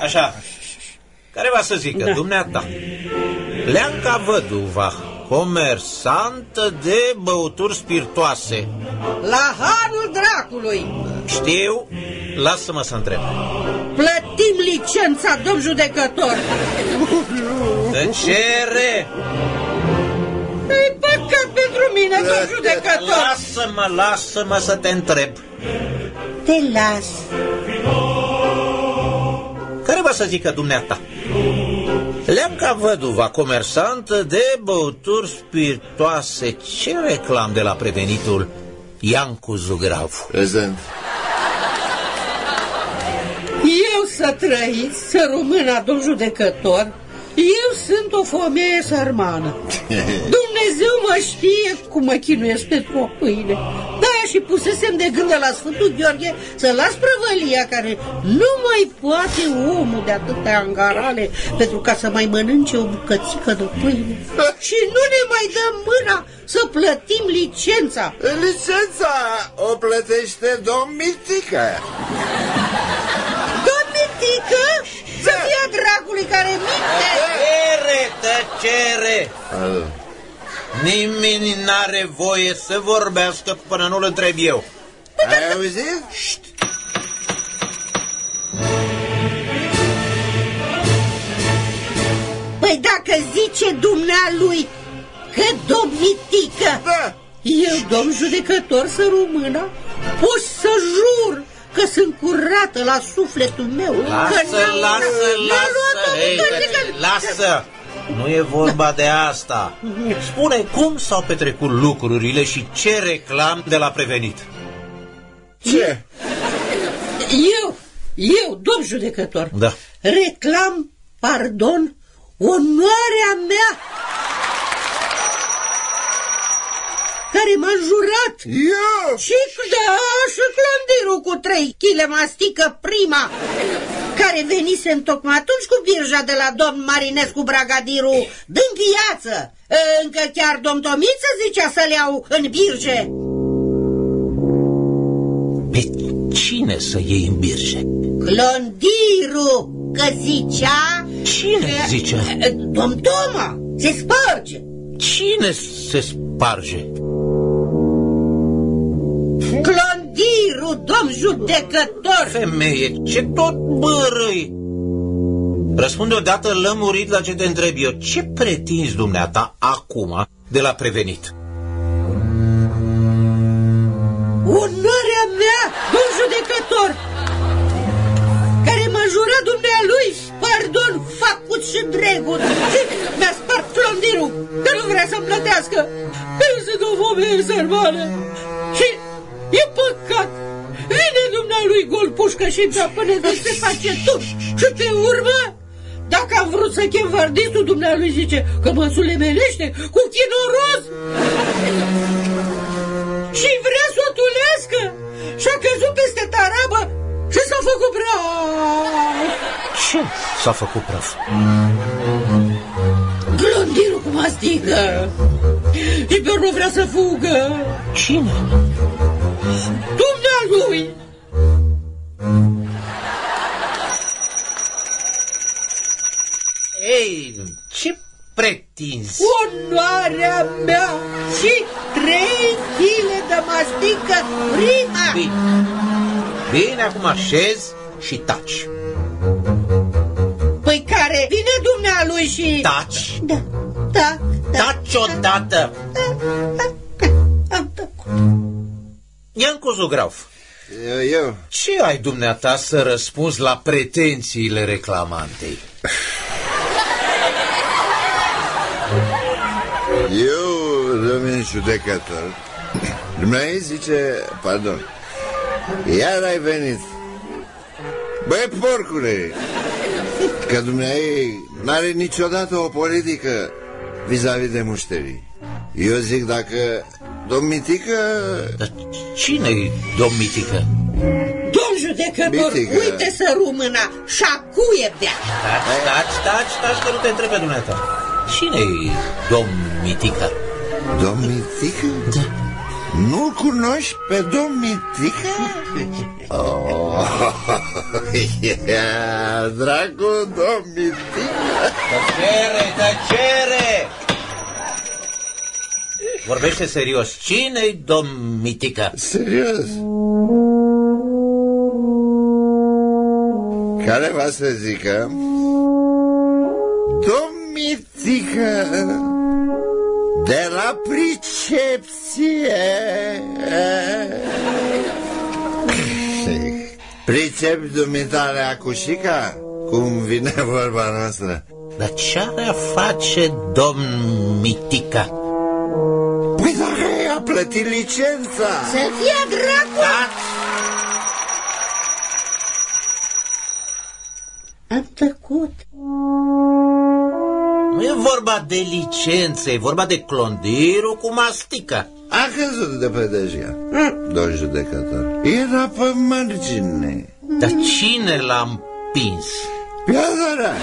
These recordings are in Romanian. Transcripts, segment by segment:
Așa. Care va să zică, da. dumneata? Leanca Văduva, comersantă de băuturi spiritoase. La harul dracului! Știu, lasă-mă să întreb. Plătim licența, domn judecător! Tăcere! E păcat pentru mine, domn judecător! Lasă-mă, lasă-mă să te întreb. Te las. Care va să zică dumneata? Leanca Văduva, comersantă de băuturi spiritoase. Ce reclam de la prevenitul Iancu Zugrav? Prezent. Eu să trăiți, să rămână, domn judecător, eu sunt o femeie sărmană. Dumnezeu mă știe cum mă chinuiesc pentru o pâine. De-aia și pusesem de gând de la Sfântul Gheorghe să las prăvălia care nu mai poate omul de atâtea angarale pentru ca să mai mănânce o bucățică de pâine. Și nu ne mai dăm mâna să plătim licența. Licența o plătește domn Mitică. Domnitică? Să fie a dracului care minte! Tăcere, tăcere! Nimeni n-are voie să vorbească până nu-l întreb eu. Ai auzit? Păi dacă zice dumnealui că domnitică, Da. eu, domn judecător, să rămână, pot să jur că sunt curată la sufletul meu. că Lasă, n-am- lasă, n-am luat-o lasă, ei, bucățică. tăcere, lasă! Nu e vorba de asta. Spune cum s-au petrecut lucrurile și ce reclam de la prevenit. Ce? Eu, eu, domn judecător, Da. reclam, pardon, onoarea mea care m-a jurat Eu? Și da, și clondirul cu trei chile mastică prima Care venise tocmai atunci cu birja de la domn Marinescu Bragadiru Din viață Încă chiar domn Tomiță zicea să le iau în birge Pe cine să iei în birge? Clondiru, că zicea Cine zicea? Domn Toma, se spărge Cine se sparge? Clondiru, domn judecător Femeie, ce tot bărâi? Răspunde odată lămurit la ce te întreb eu. Ce pretinzi dumneata acum de la prevenit? Onoarea mea, domn judecător, care m-a jurat dumnealui, pardon, făcut și dregul, și mi-a spart clondirul, că nu vrea să-mi plătească, că eu sunt o femeie sărmană și e păcat. Vine dumnealui gol pușcă și îmi până de se face tot și pe urmă dacă am vrut să chem vardistul, dumnealui zice că mă sulemelește cu chinoros și vrea să o tulească și a căzut peste tarabă și s-a făcut praf. Ce s-a făcut praf? Glondirul cu mastică și pe urmă vrea să fugă. Cine? Dumnealui! Pretinzi? Onoarea mea și trei chile de mastică prima. Bine. Bine, acum așezi și taci. Păi care vine dumnealui și... Taci. Da, da, da. Taci odată. Am tăcut. Iancu Zugrav, Eu, eu. ce ai dumneata să răspunzi la pretențiile reclamantei? Eu, domnul judecător, dumneavoastră zice, pardon, iar ai venit. Băi, porcule, că dumneavoastră n-are niciodată o politică vis-a-vis de mușterii. Eu zic dacă domnitică... Dar cine-i domnitică? Domn judecător, Mitică. uite să rumâna și șacuie bea. Taci, taci, taci, taci, că nu te întrebe dumneata. Cine-i domnitică? Domnitică? Da. Nu cunoști pe domn Mitica? Oh, yeah, dracu, domn Mitica Tăcere, tăcere! Vorbește serios. Cine-i domn Mitica? Serios Care va să zică Domn Mitica De la pricepție Pricepi dumitale acușica? Cum vine vorba noastră Dar ce are a face domn Mitica? Păi dacă i-a plătit licența Să fie dracu! Am tăcut. Nu e vorba de licențe, e vorba de clondirul cu mastica. A căzut de pe deja Domn judecător Era pe margine Dar cine l-a împins? Piadăra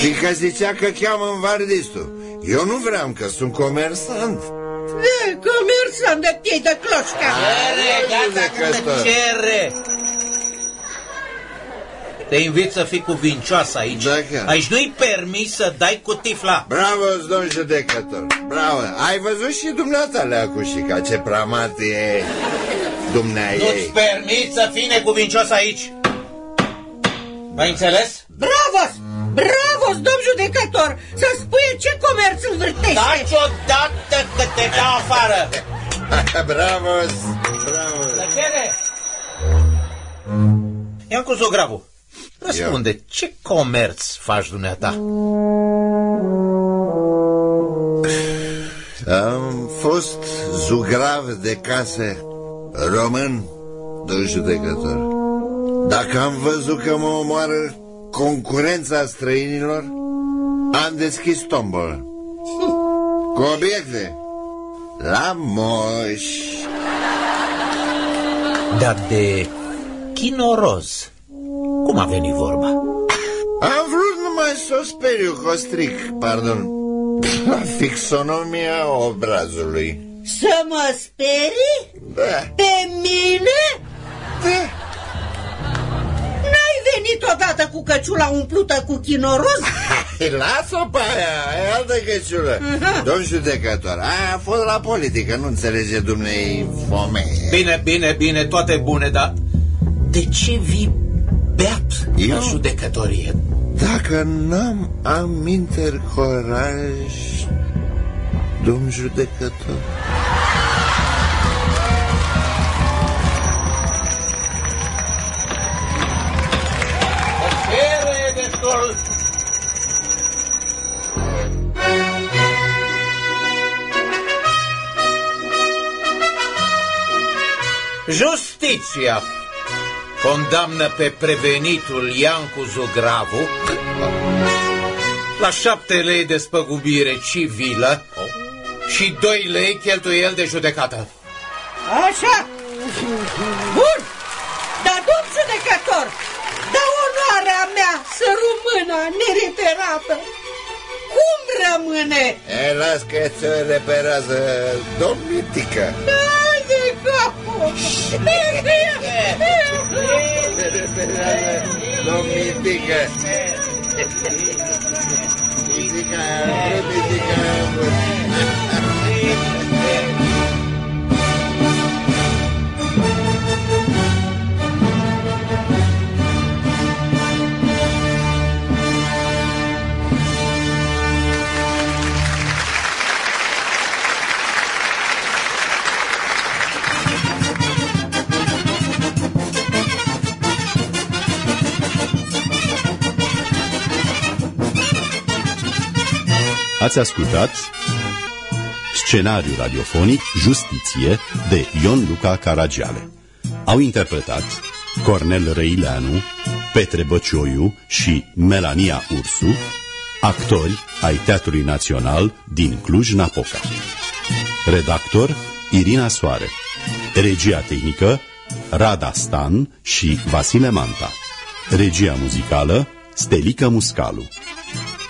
Fiindcă zicea că cheamă în vardistul Eu nu vreau că sunt comersant E, comersant de piei de cloșca. Cere, gata judecător. Cu tăcere! Te invit să fii cuvincioasă aici. Da, chiar. Aici nu-i permis să dai cu tifla. Bravo, domn judecător Bravo Ai văzut și dumneata Leacușica Ce pramat e dumnea Nu-ți ei permit să fii necuvincios aici. M-ai înțeles? Bravos! Bravos, domn judecător! Să spui ce comerț învârtește! Taci odată că te dau afară. Bravo Bravo Tăcere! Iancu Zogravu, răspunde, ce comerț faci dumneata? Am fost zugrav de case român, domn judecător. Dacă am văzut că mă omoară concurența străinilor, am deschis tombolă. Cu obiecte. La moș. Dar de chinoroz, cum a venit vorba? Am vrut numai să o speriu cu o stric, pardon, la fixonomia obrazului. Să mă sperii? Da, Pe mine? da. N-ai venit odată cu căciula umplută cu chinoroz? Lasă-o pe aia, e altă căciulă Domn judecător, aia a fost la politică Nu înțelege dumnei fome Bine, bine, bine, toate bune, dar de ce vii beat Eu? la judecătorie? Dacă n-am aminte coraj Domn judecător Cere destul! Justiția condamnă pe prevenitul Iancu Zugravu la șapte lei de spăgubire civilă și doi lei cheltuiel de judecată. Așa? Bun! Dar, domn judecător, da onoarea mea să rămână nereperată. Cum rămâne? E, las că ți reperează domnitică Hai de capul! Domnitică Domnitica, domnitica Ați ascultat scenariul radiofonic Justiție de Ion Luca Caragiale. Au interpretat Cornel Răileanu, Petre Băcioiu și Melania Ursu, actori ai Teatrului Național din Cluj-Napoca. Redactor Irina Soare. Regia tehnică Rada Stan și Vasile Manta. Regia muzicală Stelica Muscalu.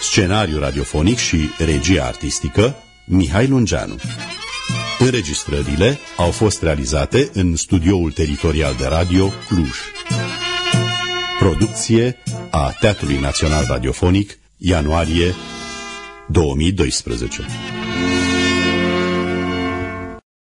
Scenariu radiofonic și regia artistică Mihai Lungeanu. Înregistrările au fost realizate în studioul teritorial de radio Cluj. Producție a Teatrului Național Radiofonic, ianuarie 2012.